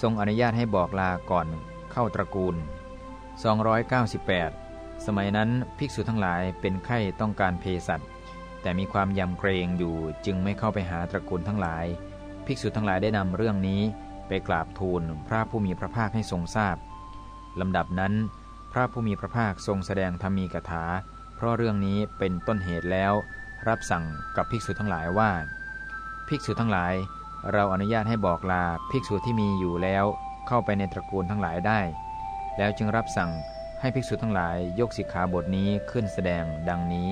ทรงอนุญาตให้บอกลาก่อนเข้าตระกูล 298 สมัยนั้นภิกษุทั้งหลายเป็นไข้ต้องการเภสัชแต่มีความยำเกรงอยู่จึงไม่เข้าไปหาตระกูลทั้งหลาย ภิกษุทั้งหลายได้นำเรื่องนี้ไปกราบทูลพระผู้มีพระภาคให้ทรงทราบลำดับนั้น พระผู้มีพระภาคทรงแสดงธรรมีกถา เพราะเรื่องนี้เป็นต้นเหตุแล้ว รับสั่งกับภิกษุทั้งหลายว่า ภิกษุทั้งหลาย เราอนุญาตให้บอกลาภิกษุที่มีอยู่แล้วเข้าไปในตระกูลทั้งหลายได้ แล้วจึงรับสั่งให้ภิกษุทั้งหลายยกสิกขาบทนี้ขึ้นแสดงดังนี้